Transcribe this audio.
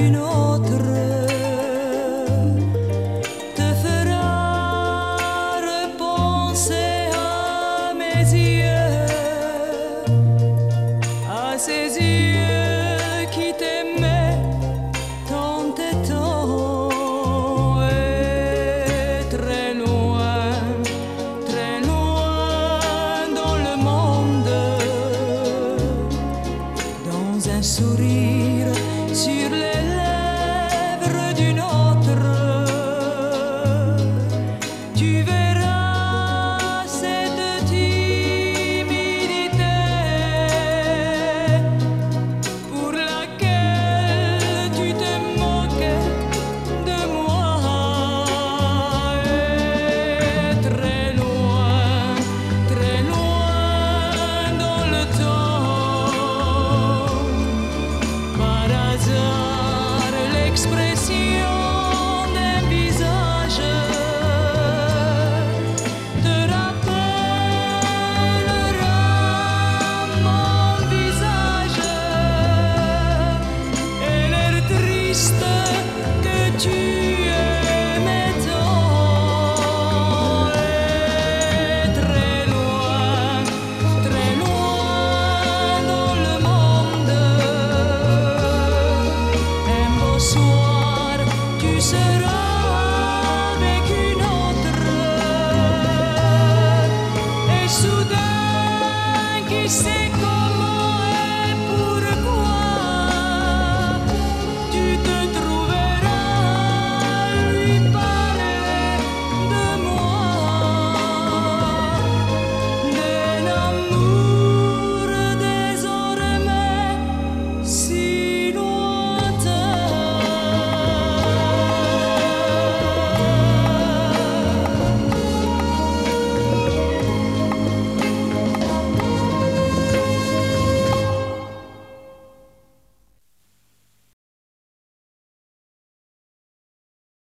une autre tu veux. Tu es ma très loin, très loin dans le monde. Un beau soir, tu seras.